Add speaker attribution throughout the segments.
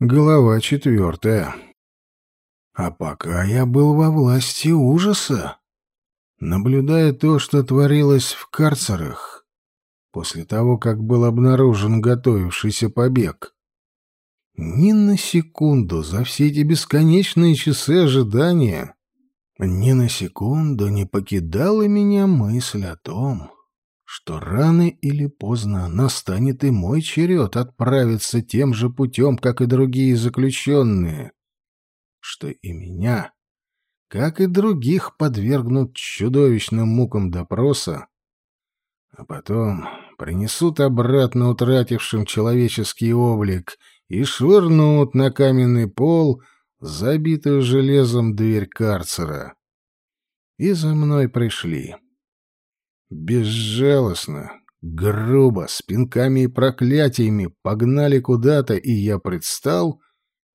Speaker 1: Глава четвертая. А пока я был во власти ужаса, наблюдая то, что творилось в карцерах, после того, как был обнаружен готовившийся побег. Ни на секунду за все эти бесконечные часы ожидания, ни на секунду не покидала меня мысль о том, что рано или поздно настанет и мой черед отправиться тем же путем, как и другие заключенные, что и меня, как и других, подвергнут чудовищным мукам допроса, а потом принесут обратно утратившим человеческий облик и швырнут на каменный пол забитую железом дверь карцера. И за мной пришли. Безжалостно, грубо, с пинками и проклятиями погнали куда-то, и я предстал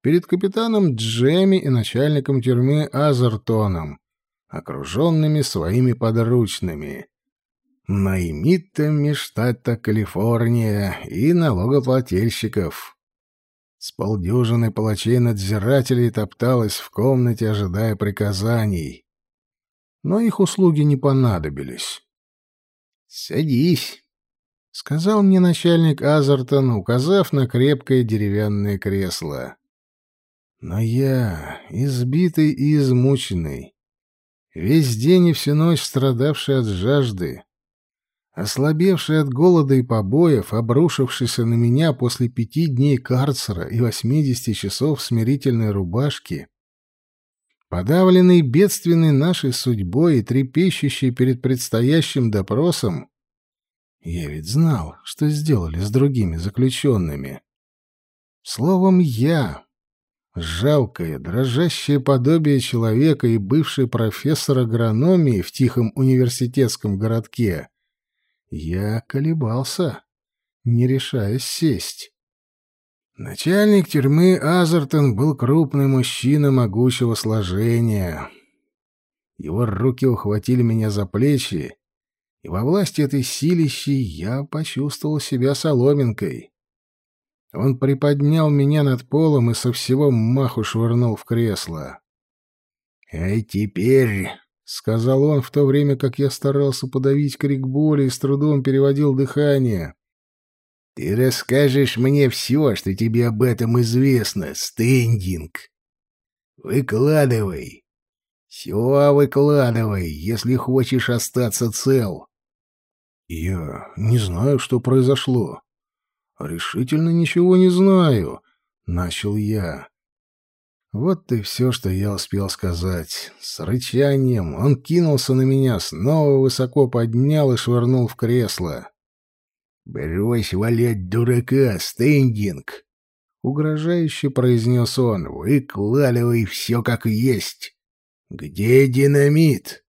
Speaker 1: перед капитаном Джемми и начальником тюрьмы Азертоном, окруженными своими подручными. Наймитами штата Калифорния и налогоплательщиков. С полдюжины палачей-надзирателей топталась в комнате, ожидая приказаний. Но их услуги не понадобились. «Садись», — сказал мне начальник Азертон, указав на крепкое деревянное кресло. Но я, избитый и измученный, весь день и всю ночь страдавший от жажды, ослабевший от голода и побоев, обрушившийся на меня после пяти дней карцера и восьмидесяти часов смирительной рубашки, Подавленный бедственной нашей судьбой и трепещущий перед предстоящим допросом, я ведь знал, что сделали с другими заключенными. Словом, я, жалкое, дрожащее подобие человека и бывший профессор агрономии в тихом университетском городке, я колебался, не решаясь сесть. Начальник тюрьмы Азертон был крупный мужчина могучего сложения. Его руки ухватили меня за плечи, и во власти этой силищи я почувствовал себя соломинкой. Он приподнял меня над полом и со всего маху швырнул в кресло. «А теперь...» — сказал он, в то время как я старался подавить крик боли и с трудом переводил дыхание. Ты расскажешь мне все, что тебе об этом известно, стендинг. Выкладывай. Все выкладывай, если хочешь остаться цел. Я не знаю, что произошло. Решительно ничего не знаю, начал я. Вот и все, что я успел сказать. С рычанием он кинулся на меня, снова высоко поднял и швырнул в кресло. «Брось валять дурака, стендинг!» — угрожающе произнес он. «Выкладывай все как есть. Где динамит?»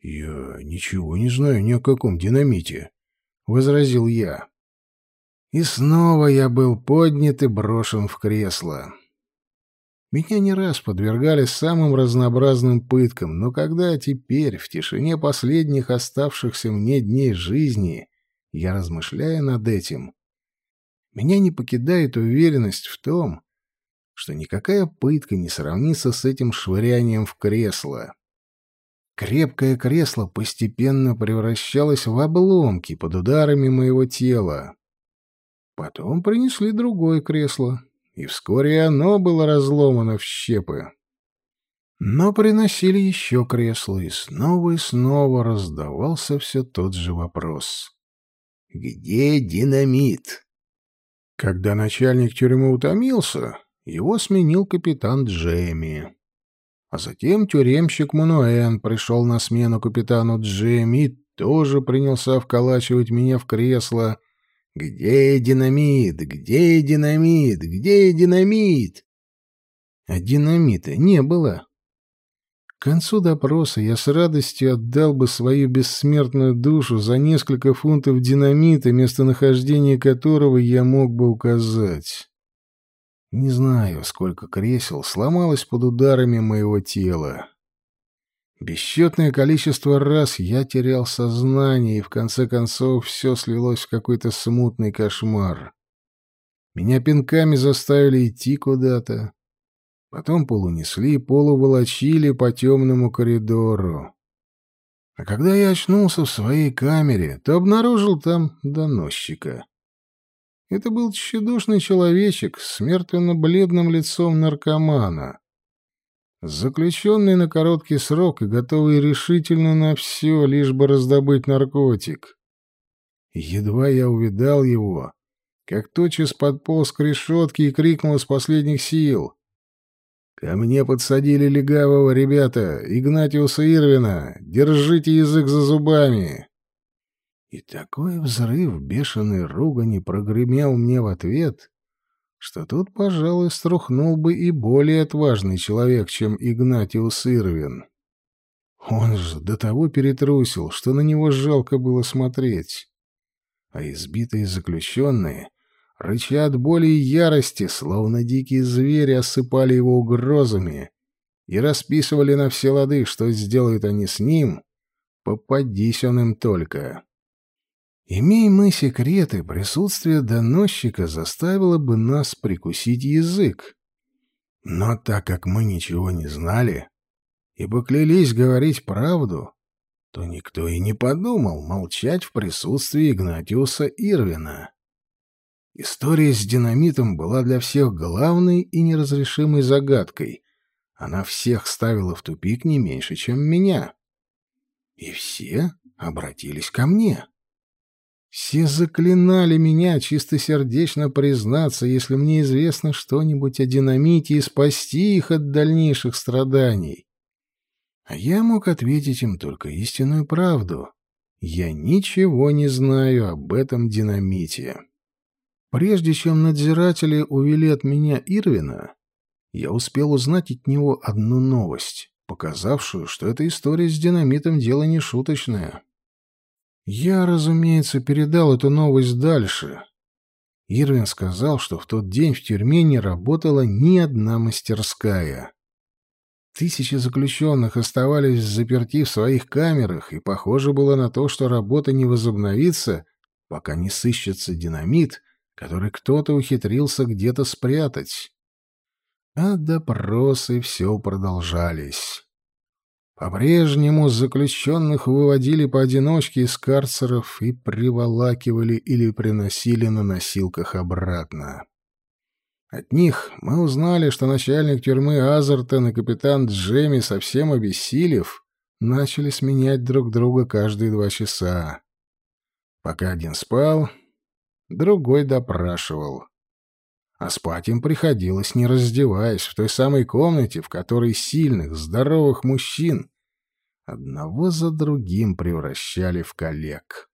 Speaker 1: «Я ничего не знаю ни о каком динамите», — возразил я. И снова я был поднят и брошен в кресло. Меня не раз подвергали самым разнообразным пыткам, но когда теперь, в тишине последних оставшихся мне дней жизни, я размышляю над этим. Меня не покидает уверенность в том, что никакая пытка не сравнится с этим швырянием в кресло. Крепкое кресло постепенно превращалось в обломки под ударами моего тела. Потом принесли другое кресло, и вскоре оно было разломано в щепы. Но приносили еще кресло, и снова и снова раздавался все тот же вопрос. Где динамит? Когда начальник тюрьмы утомился, его сменил капитан Джейми. А затем тюремщик Мануэн пришел на смену капитану Джейми и тоже принялся вколачивать меня в кресло. «Где динамит? Где динамит? Где динамит?» А динамита не было. К концу допроса я с радостью отдал бы свою бессмертную душу за несколько фунтов динамита, местонахождение которого я мог бы указать. Не знаю, сколько кресел сломалось под ударами моего тела. Бесчетное количество раз я терял сознание, и в конце концов все слилось в какой-то смутный кошмар. Меня пинками заставили идти куда-то. Потом полунесли, полуволочили по темному коридору. А когда я очнулся в своей камере, то обнаружил там доносчика. Это был тщедушный человечек с мертвенно-бледным лицом наркомана. Заключенный на короткий срок и готовый решительно на все, лишь бы раздобыть наркотик. Едва я увидал его, как тотчас подполз к решетке и крикнул из последних сил. «Ко мне подсадили легавого, ребята, Игнатиуса Ирвина! Держите язык за зубами!» И такой взрыв бешеной ругани прогремел мне в ответ, что тут, пожалуй, струхнул бы и более отважный человек, чем Игнатиус Ирвин. Он же до того перетрусил, что на него жалко было смотреть. А избитые заключенные, рыча от боли и ярости, словно дикие звери, осыпали его угрозами и расписывали на все лады, что сделают они с ним, попадись он им только. Имея мы секреты, присутствие доносчика заставило бы нас прикусить язык. Но так как мы ничего не знали и поклялись говорить правду, то никто и не подумал молчать в присутствии Игнатиуса Ирвина. История с динамитом была для всех главной и неразрешимой загадкой. Она всех ставила в тупик не меньше, чем меня. И все обратились ко мне. Все заклинали меня чистосердечно признаться, если мне известно что-нибудь о динамите и спасти их от дальнейших страданий. А я мог ответить им только истинную правду. Я ничего не знаю об этом динамите. Прежде чем надзиратели увели от меня Ирвина, я успел узнать от него одну новость, показавшую, что эта история с динамитом дело не шуточное. Я, разумеется, передал эту новость дальше. Ирвин сказал, что в тот день в тюрьме не работала ни одна мастерская. Тысячи заключенных оставались заперти в своих камерах, и похоже было на то, что работа не возобновится, пока не сыщется динамит, который кто-то ухитрился где-то спрятать. А допросы все продолжались. По-прежнему заключенных выводили поодиночке из карцеров и приволакивали или приносили на носилках обратно. От них мы узнали, что начальник тюрьмы Азертон и капитан Джемми, совсем обессилев, начали сменять друг друга каждые два часа. Пока один спал, другой допрашивал а спать им приходилось, не раздеваясь, в той самой комнате, в которой сильных, здоровых мужчин одного за другим превращали в коллег.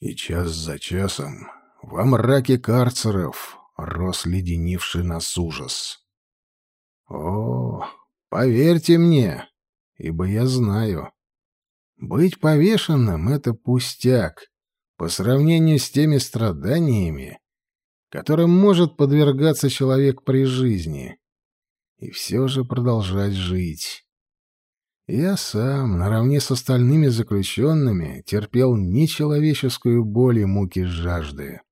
Speaker 1: И час за часом во мраке карцеров рос леденивший нас ужас. О, поверьте мне, ибо я знаю, быть повешенным — это пустяк по сравнению с теми страданиями, которым может подвергаться человек при жизни, и все же продолжать жить. Я сам, наравне с остальными заключенными, терпел нечеловеческую боль и муки жажды.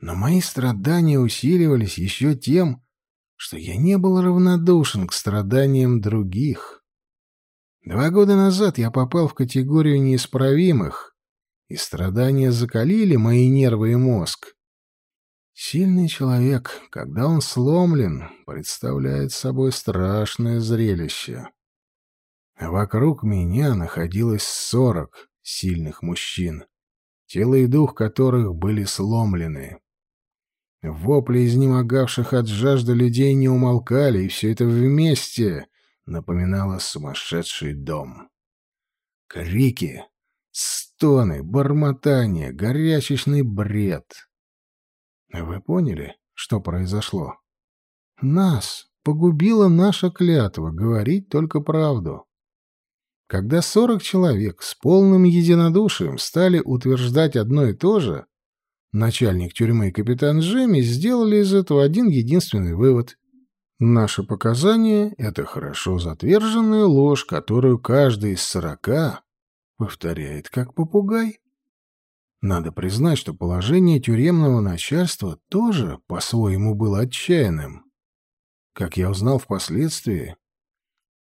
Speaker 1: Но мои страдания усиливались еще тем, что я не был равнодушен к страданиям других. Два года назад я попал в категорию неисправимых, и страдания закалили мои нервы и мозг. Сильный человек, когда он сломлен, представляет собой страшное зрелище. Вокруг меня находилось сорок сильных мужчин, тело и дух которых были сломлены. Вопли изнемогавших от жажды людей не умолкали, и все это вместе напоминало сумасшедший дом. Крики, стоны, бормотание, горячечный бред — вы поняли, что произошло? Нас погубила наша клятва говорить только правду. Когда сорок человек с полным единодушием стали утверждать одно и то же, начальник тюрьмы и капитан Джемми сделали из этого один единственный вывод. Наши показания — это хорошо затверженная ложь, которую каждый из сорока повторяет как попугай. Надо признать, что положение тюремного начальства тоже по-своему было отчаянным. Как я узнал впоследствии,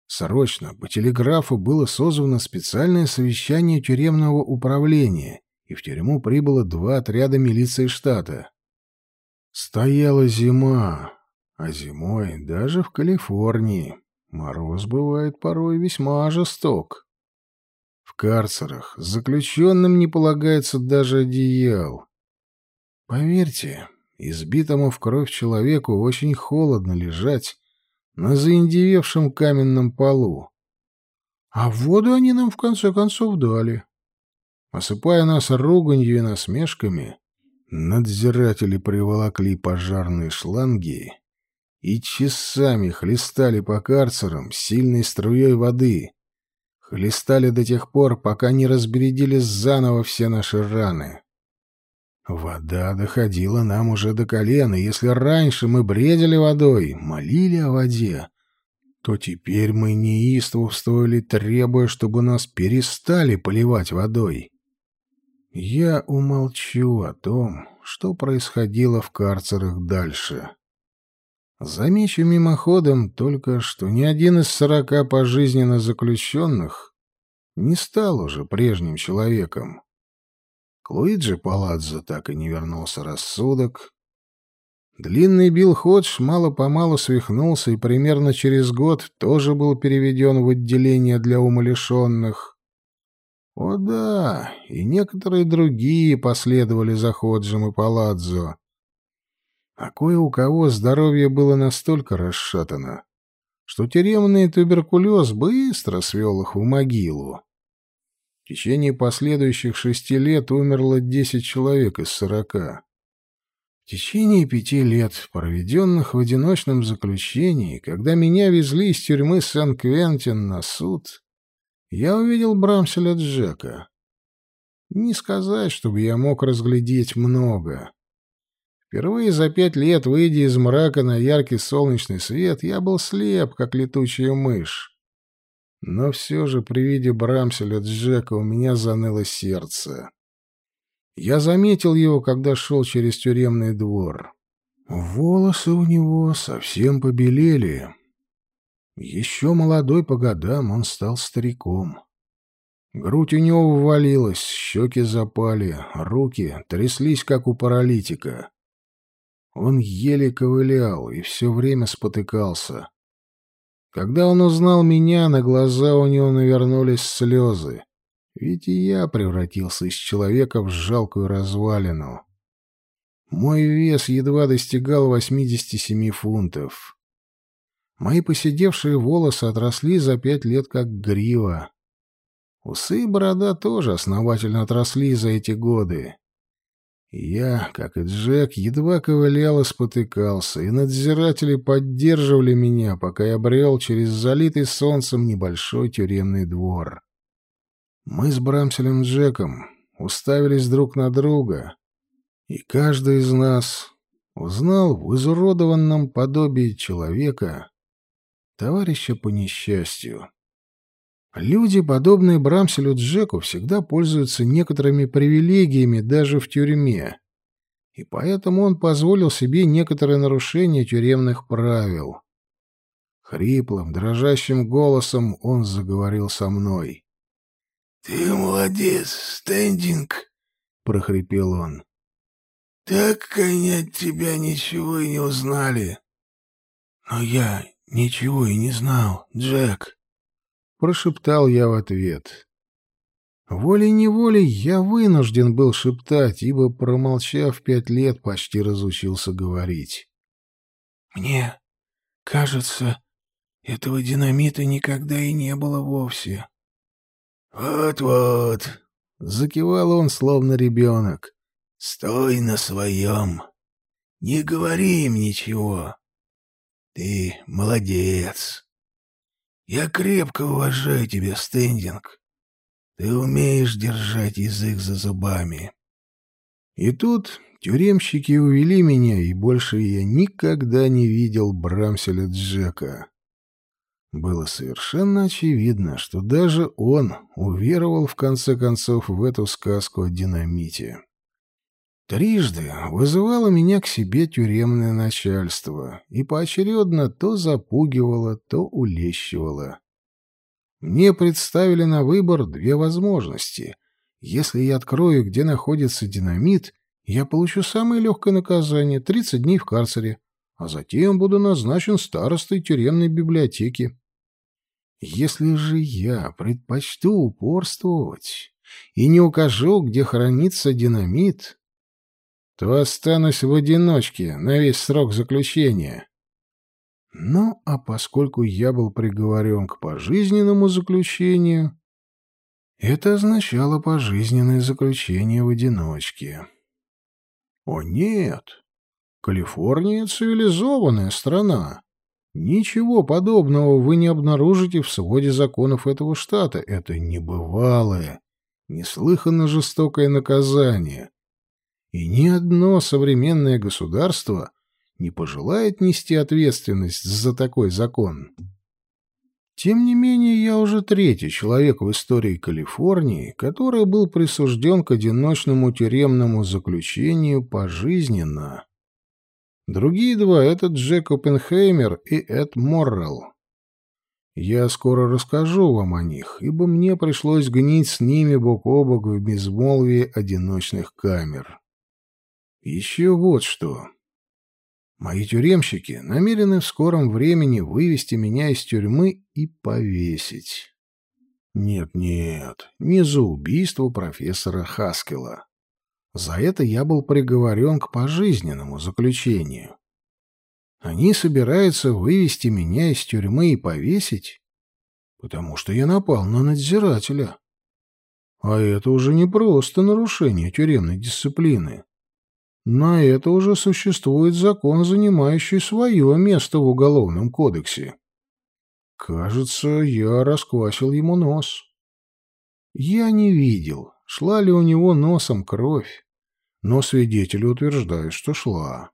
Speaker 1: срочно по телеграфу было созвано специальное совещание тюремного управления, и в тюрьму прибыло два отряда милиции штата. Стояла зима, а зимой даже в Калифорнии мороз бывает порой весьма жесток. Карцерах заключенным не полагается даже одеял. Поверьте, избитому в кровь человеку очень холодно лежать на заиндевевшем каменном полу. А воду они нам в конце концов дали. Осыпая нас руганью и насмешками, надзиратели приволокли пожарные шланги и часами хлестали по карцерам сильной струей воды, Хлестали до тех пор, пока не разбередили заново все наши раны. Вода доходила нам уже до колена, если раньше мы бредили водой, молили о воде, то теперь мы неистовствовали, требуя, чтобы нас перестали поливать водой. Я умолчу о том, что происходило в карцерах дальше. Замечу мимоходом только, что ни один из сорока пожизненно заключенных не стал уже прежним человеком. К Луиджи Паладзо так и не вернулся рассудок. Длинный Билл Ходж мало-помалу свихнулся и примерно через год тоже был переведен в отделение для умалишенных. О да, и некоторые другие последовали за Ходжем и Паладзо а кое у кого здоровье было настолько расшатано, что тюремный туберкулез быстро свел их в могилу. В течение последующих шести лет умерло десять человек из сорока. В течение пяти лет, проведенных в одиночном заключении, когда меня везли из тюрьмы Сан-Квентин на суд, я увидел Брамселя Джека. Не сказать, чтобы я мог разглядеть много. Впервые за пять лет, выйдя из мрака на яркий солнечный свет, я был слеп, как летучая мышь. Но все же при виде Брамселя Джека у меня заныло сердце. Я заметил его, когда шел через тюремный двор. Волосы у него совсем побелели. Еще молодой по годам он стал стариком. Грудь у него ввалилась, щеки запали, руки тряслись, как у паралитика. Он еле ковылял и все время спотыкался. Когда он узнал меня, на глаза у него навернулись слезы. Ведь и я превратился из человека в жалкую развалину. Мой вес едва достигал 87 фунтов. Мои поседевшие волосы отросли за пять лет как грива. Усы и борода тоже основательно отросли за эти годы. Я, как и Джек, едва ковылял и спотыкался, и надзиратели поддерживали меня, пока я брел через залитый солнцем небольшой тюремный двор. Мы с Брамселем Джеком уставились друг на друга, и каждый из нас узнал в изуродованном подобии человека товарища по несчастью. Люди, подобные Брамселю Джеку, всегда пользуются некоторыми привилегиями даже в тюрьме. И поэтому он позволил себе некоторые нарушения тюремных правил. Хриплым, дрожащим голосом он заговорил со мной. — Ты молодец, Стендинг, — прохрипел он. — Так они от тебя ничего и не узнали. — Но я ничего и не знал, Джек. Прошептал я в ответ. Волей-неволей я вынужден был шептать, ибо, промолчав пять лет, почти разучился говорить. «Мне кажется, этого динамита никогда и не было вовсе». «Вот-вот», — закивал он, словно ребенок, — «стой на своем, не говори им ничего. Ты молодец». Я крепко уважаю тебя, Стендинг. Ты умеешь держать язык за зубами. И тут тюремщики увели меня, и больше я никогда не видел Брамселя Джека. Было совершенно очевидно, что даже он уверовал в конце концов в эту сказку о динамите. Трижды вызывало меня к себе тюремное начальство и поочередно то запугивало, то улещивало. Мне представили на выбор две возможности. Если я открою, где находится динамит, я получу самое легкое наказание — 30 дней в карцере, а затем буду назначен старостой тюремной библиотеки. Если же я предпочту упорствовать и не укажу, где хранится динамит, то останусь в одиночке на весь срок заключения. Ну, а поскольку я был приговорен к пожизненному заключению, это означало пожизненное заключение в одиночке. О нет! Калифорния — цивилизованная страна. Ничего подобного вы не обнаружите в своде законов этого штата. Это небывалое, неслыханно жестокое наказание и ни одно современное государство не пожелает нести ответственность за такой закон. Тем не менее, я уже третий человек в истории Калифорнии, который был присужден к одиночному тюремному заключению пожизненно. Другие два — это Джек Оппенхеймер и Эд Моррелл. Я скоро расскажу вам о них, ибо мне пришлось гнить с ними бок о бок в безмолвии одиночных камер. Еще вот что. Мои тюремщики намерены в скором времени вывести меня из тюрьмы и повесить. Нет-нет, не за убийство профессора Хаскела. За это я был приговорен к пожизненному заключению. Они собираются вывести меня из тюрьмы и повесить, потому что я напал на надзирателя. А это уже не просто нарушение тюремной дисциплины. На это уже существует закон, занимающий свое место в Уголовном кодексе. Кажется, я расквасил ему нос. Я не видел, шла ли у него носом кровь, но свидетели утверждают, что шла.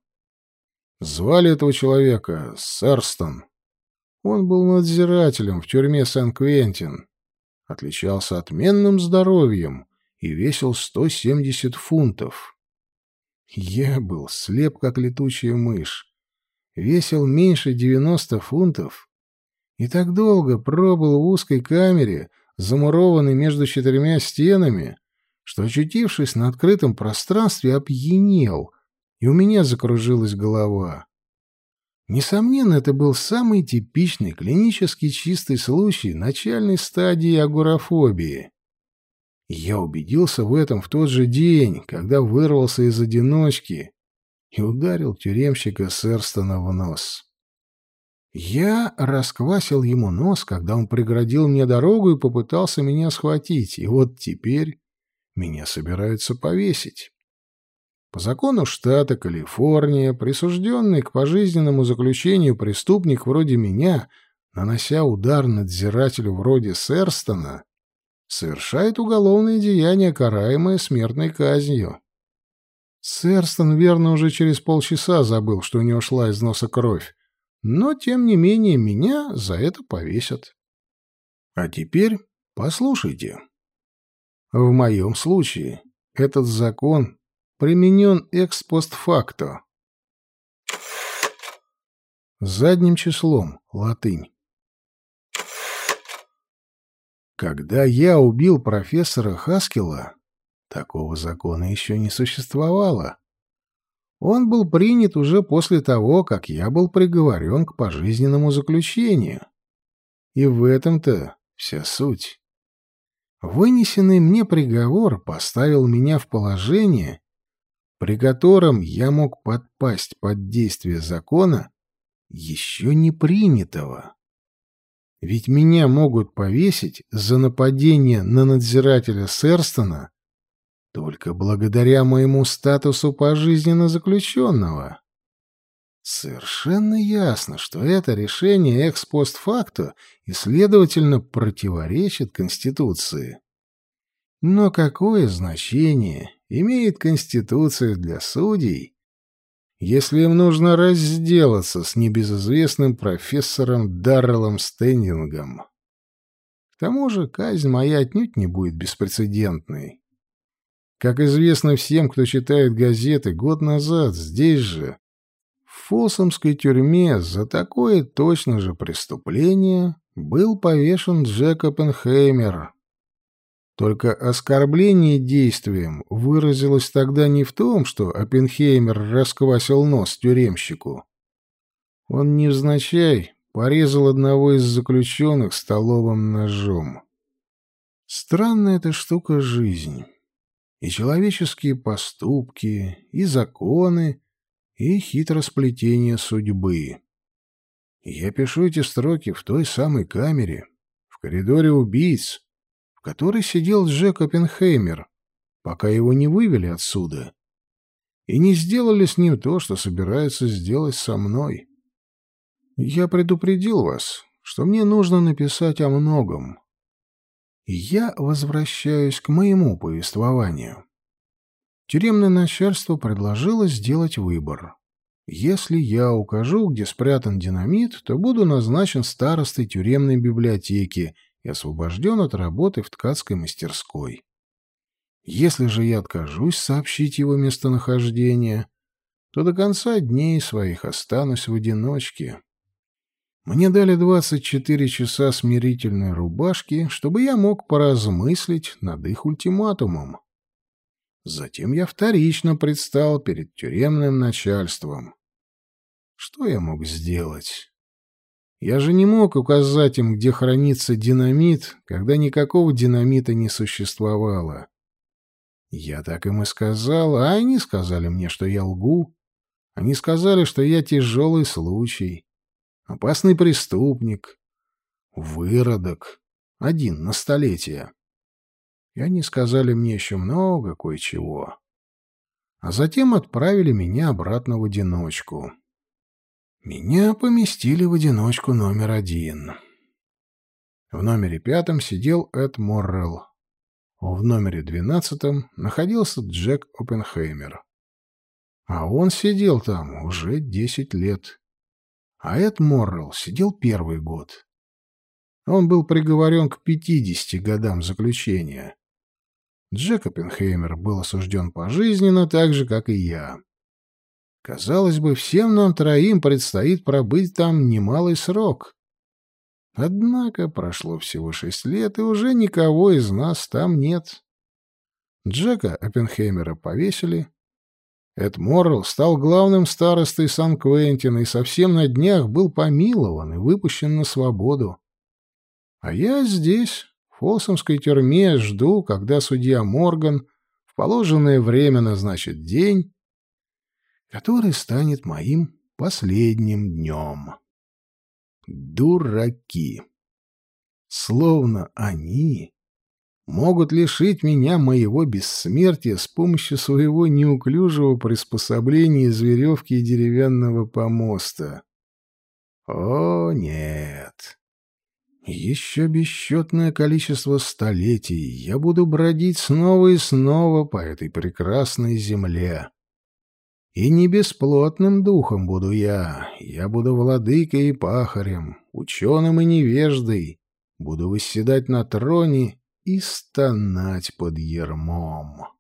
Speaker 1: Звали этого человека Сэрстон. Он был надзирателем в тюрьме Сан-Квентин, отличался отменным здоровьем и весил 170 фунтов. Я был слеп, как летучая мышь, весил меньше девяносто фунтов и так долго пробыл в узкой камере, замурованной между четырьмя стенами, что, очутившись на открытом пространстве, опьянел, и у меня закружилась голова. Несомненно, это был самый типичный клинически чистый случай начальной стадии агорафобии. Я убедился в этом в тот же день, когда вырвался из одиночки и ударил тюремщика Сэрстона в нос. Я расквасил ему нос, когда он преградил мне дорогу и попытался меня схватить, и вот теперь меня собираются повесить. По закону штата Калифорния, присужденный к пожизненному заключению преступник вроде меня, нанося удар надзирателю вроде Сэрстона, совершает уголовное деяние, караемое смертной казнью. Сэрстон, верно, уже через полчаса забыл, что у него шла из носа кровь, но, тем не менее, меня за это повесят. А теперь послушайте. В моем случае этот закон применен экспостфакто. Задним числом, латынь. Когда я убил профессора Хаскела, такого закона еще не существовало. Он был принят уже после того, как я был приговорен к пожизненному заключению. И в этом-то вся суть. Вынесенный мне приговор поставил меня в положение, при котором я мог подпасть под действие закона, еще не принятого. Ведь меня могут повесить за нападение на надзирателя Серстона только благодаря моему статусу пожизненно заключенного. Совершенно ясно, что это решение экспостфакто и, следовательно, противоречит Конституции. Но какое значение имеет Конституция для судей, если им нужно разделаться с небезызвестным профессором Дарреллом Стендингом. К тому же казнь моя отнюдь не будет беспрецедентной. Как известно всем, кто читает газеты, год назад здесь же, в Фолсомской тюрьме, за такое точно же преступление был повешен Джек Оппенхеймер. Только оскорбление действием выразилось тогда не в том, что Оппенхеймер расквасил нос тюремщику. Он невзначай порезал одного из заключенных столовым ножом. Странная эта штука жизнь. И человеческие поступки, и законы, и хитросплетение судьбы. Я пишу эти строки в той самой камере, в коридоре убийц, которой сидел Джек Оппенхеймер, пока его не вывели отсюда и не сделали с ним то, что собираются сделать со мной. Я предупредил вас, что мне нужно написать о многом. И я возвращаюсь к моему повествованию. Тюремное начальство предложило сделать выбор. Если я укажу, где спрятан динамит, то буду назначен старостой тюремной библиотеки и освобожден от работы в ткацкой мастерской. Если же я откажусь сообщить его местонахождение, то до конца дней своих останусь в одиночке. Мне дали 24 часа смирительной рубашки, чтобы я мог поразмыслить над их ультиматумом. Затем я вторично предстал перед тюремным начальством. Что я мог сделать? Я же не мог указать им, где хранится динамит, когда никакого динамита не существовало. Я так им и сказал, а они сказали мне, что я лгу. Они сказали, что я тяжелый случай опасный преступник, выродок, один на столетие. И они сказали мне еще много кое-чего. А затем отправили меня обратно в одиночку. Меня поместили в одиночку номер один. В номере пятом сидел Эд Моррелл. В номере двенадцатом находился Джек Оппенхеймер. А он сидел там уже десять лет. А Эд Моррелл сидел первый год. Он был приговорен к 50 годам заключения. Джек Оппенхеймер был осужден пожизненно, так же, как и я. Казалось бы, всем нам троим предстоит пробыть там немалый срок. Однако прошло всего шесть лет, и уже никого из нас там нет. Джека Оппенхеймера повесили, Эд Моррелл стал главным старостой Сан-Квентина и совсем на днях был помилован и выпущен на свободу. А я здесь, в Фолсомской тюрьме, жду, когда судья Морган в положенное время назначит день, который станет моим последним днем. Дураки! Словно они могут лишить меня моего бессмертия с помощью своего неуклюжего приспособления из веревки и деревянного помоста. О, нет! Еще бесчетное количество столетий я буду бродить снова и снова по этой прекрасной земле. И не бесплотным духом буду я, я буду владыкой и пахарем, ученым и невеждой, буду восседать на троне и стонать под ермом.